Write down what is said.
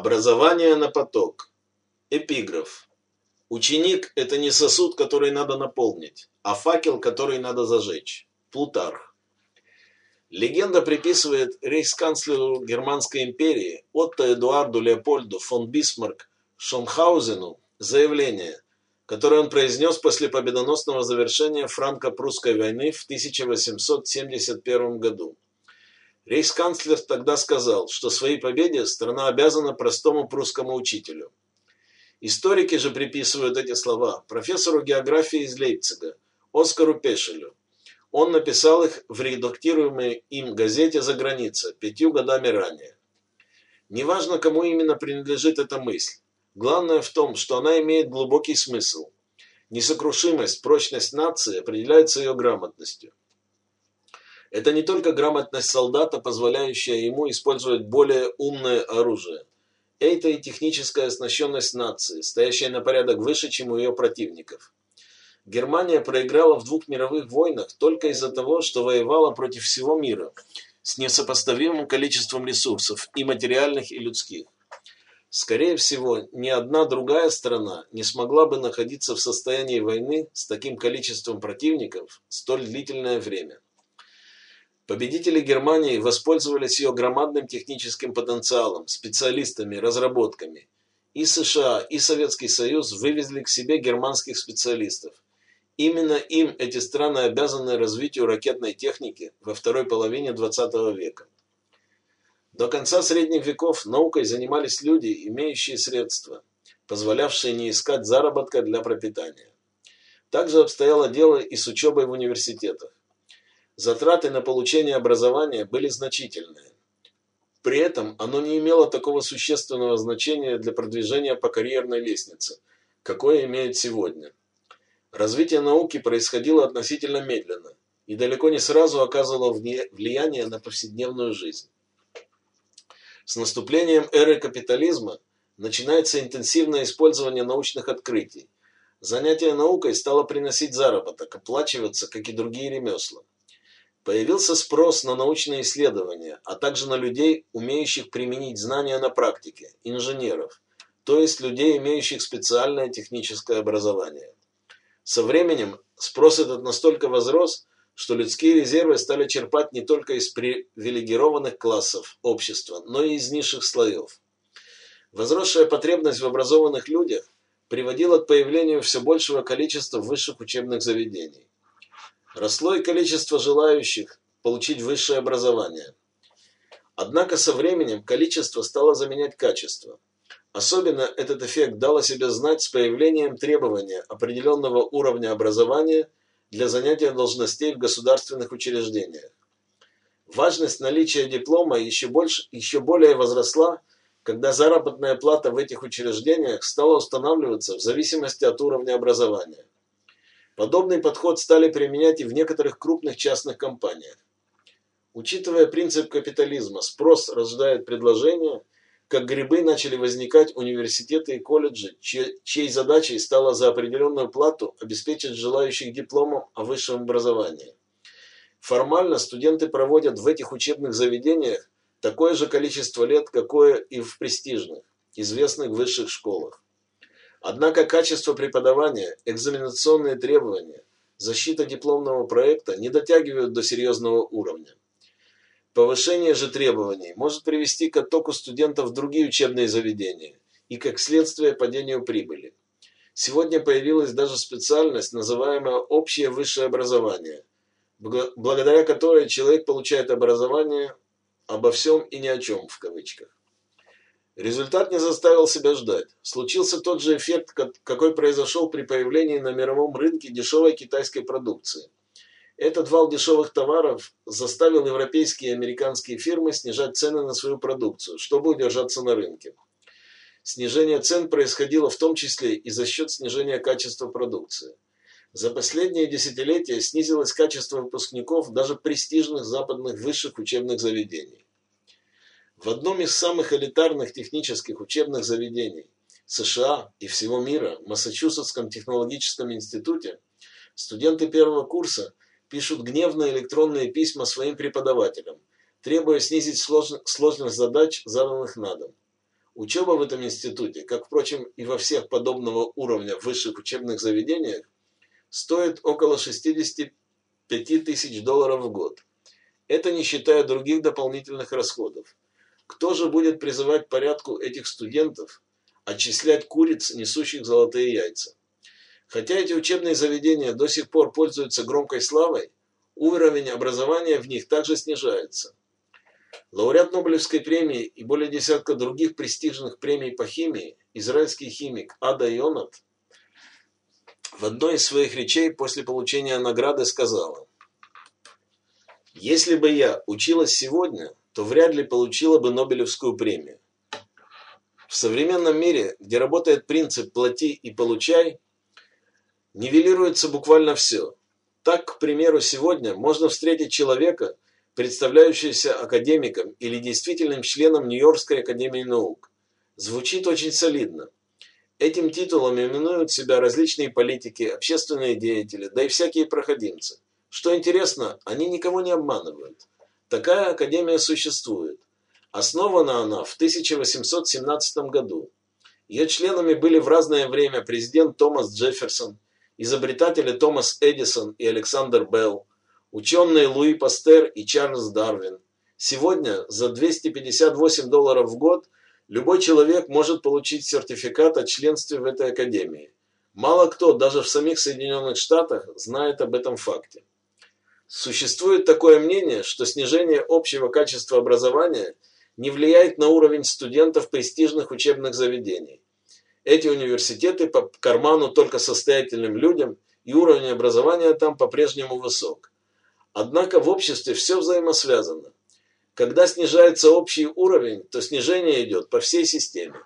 Образование на поток. Эпиграф. Ученик – это не сосуд, который надо наполнить, а факел, который надо зажечь. Плутарх. Легенда приписывает рейхсканцлеру Германской империи Отто Эдуарду Леопольду фон Бисмарк Шонхаузену заявление, которое он произнес после победоносного завершения франко-прусской войны в 1871 году. Рейхсканцлер тогда сказал, что своей победе страна обязана простому прусскому учителю. Историки же приписывают эти слова профессору географии из Лейпцига, Оскару Пешелю. Он написал их в редактируемой им газете «За граница» пятью годами ранее. Неважно, кому именно принадлежит эта мысль. Главное в том, что она имеет глубокий смысл. Несокрушимость, прочность нации определяется ее грамотностью. Это не только грамотность солдата, позволяющая ему использовать более умное оружие. Это и техническая оснащенность нации, стоящая на порядок выше, чем у ее противников. Германия проиграла в двух мировых войнах только из-за того, что воевала против всего мира с несопоставимым количеством ресурсов и материальных, и людских. Скорее всего, ни одна другая страна не смогла бы находиться в состоянии войны с таким количеством противников столь длительное время. Победители Германии воспользовались ее громадным техническим потенциалом, специалистами, разработками. И США, и Советский Союз вывезли к себе германских специалистов. Именно им эти страны обязаны развитию ракетной техники во второй половине XX века. До конца средних веков наукой занимались люди, имеющие средства, позволявшие не искать заработка для пропитания. Также обстояло дело и с учебой в университетах. Затраты на получение образования были значительные. При этом оно не имело такого существенного значения для продвижения по карьерной лестнице, какое имеет сегодня. Развитие науки происходило относительно медленно и далеко не сразу оказывало влияние на повседневную жизнь. С наступлением эры капитализма начинается интенсивное использование научных открытий. Занятие наукой стало приносить заработок, оплачиваться, как и другие ремесла. Появился спрос на научные исследования, а также на людей, умеющих применить знания на практике, инженеров, то есть людей, имеющих специальное техническое образование. Со временем спрос этот настолько возрос, что людские резервы стали черпать не только из привилегированных классов общества, но и из низших слоев. Возросшая потребность в образованных людях приводила к появлению все большего количества высших учебных заведений. Росло и количество желающих получить высшее образование. Однако со временем количество стало заменять качество. Особенно этот эффект дал о себе знать с появлением требования определенного уровня образования для занятия должностей в государственных учреждениях. Важность наличия диплома еще, больше, еще более возросла, когда заработная плата в этих учреждениях стала устанавливаться в зависимости от уровня образования. Подобный подход стали применять и в некоторых крупных частных компаниях. Учитывая принцип капитализма, спрос рождает предложение, как грибы начали возникать университеты и колледжи, чьей задачей стало за определенную плату обеспечить желающих дипломом о высшем образовании. Формально студенты проводят в этих учебных заведениях такое же количество лет, какое и в престижных, известных высших школах. Однако качество преподавания, экзаменационные требования, защита дипломного проекта не дотягивают до серьезного уровня. Повышение же требований может привести к оттоку студентов в другие учебные заведения и, как следствие, падению прибыли. Сегодня появилась даже специальность, называемая «общее высшее образование», благодаря которой человек получает образование обо всем и ни о чем в кавычках. Результат не заставил себя ждать. Случился тот же эффект, какой произошел при появлении на мировом рынке дешевой китайской продукции. Этот вал дешевых товаров заставил европейские и американские фирмы снижать цены на свою продукцию, чтобы удержаться на рынке. Снижение цен происходило в том числе и за счет снижения качества продукции. За последние десятилетия снизилось качество выпускников даже престижных западных высших учебных заведений. В одном из самых элитарных технических учебных заведений США и всего мира, в Массачусетском технологическом институте, студенты первого курса пишут гневные электронные письма своим преподавателям, требуя снизить сложность задач, заданных на дом. Учеба в этом институте, как, впрочем, и во всех подобного уровня высших учебных заведениях, стоит около 65 тысяч долларов в год. Это не считая других дополнительных расходов. Кто же будет призывать порядку этих студентов, отчислять куриц, несущих золотые яйца? Хотя эти учебные заведения до сих пор пользуются громкой славой, уровень образования в них также снижается. Лауреат Нобелевской премии и более десятка других престижных премий по химии, израильский химик Ада Йонат в одной из своих речей после получения награды сказала, «Если бы я училась сегодня, то вряд ли получила бы Нобелевскую премию. В современном мире, где работает принцип «плати и получай», нивелируется буквально все. Так, к примеру, сегодня можно встретить человека, представляющегося академиком или действительным членом Нью-Йоркской академии наук. Звучит очень солидно. Этим титулом именуют себя различные политики, общественные деятели, да и всякие проходимцы. Что интересно, они никого не обманывают. Такая академия существует. Основана она в 1817 году. Ее членами были в разное время президент Томас Джефферсон, изобретатели Томас Эдисон и Александр Белл, ученые Луи Пастер и Чарльз Дарвин. Сегодня за 258 долларов в год любой человек может получить сертификат о членстве в этой академии. Мало кто, даже в самих Соединенных Штатах, знает об этом факте. Существует такое мнение, что снижение общего качества образования не влияет на уровень студентов престижных учебных заведений. Эти университеты по карману только состоятельным людям, и уровень образования там по-прежнему высок. Однако в обществе все взаимосвязано. Когда снижается общий уровень, то снижение идет по всей системе.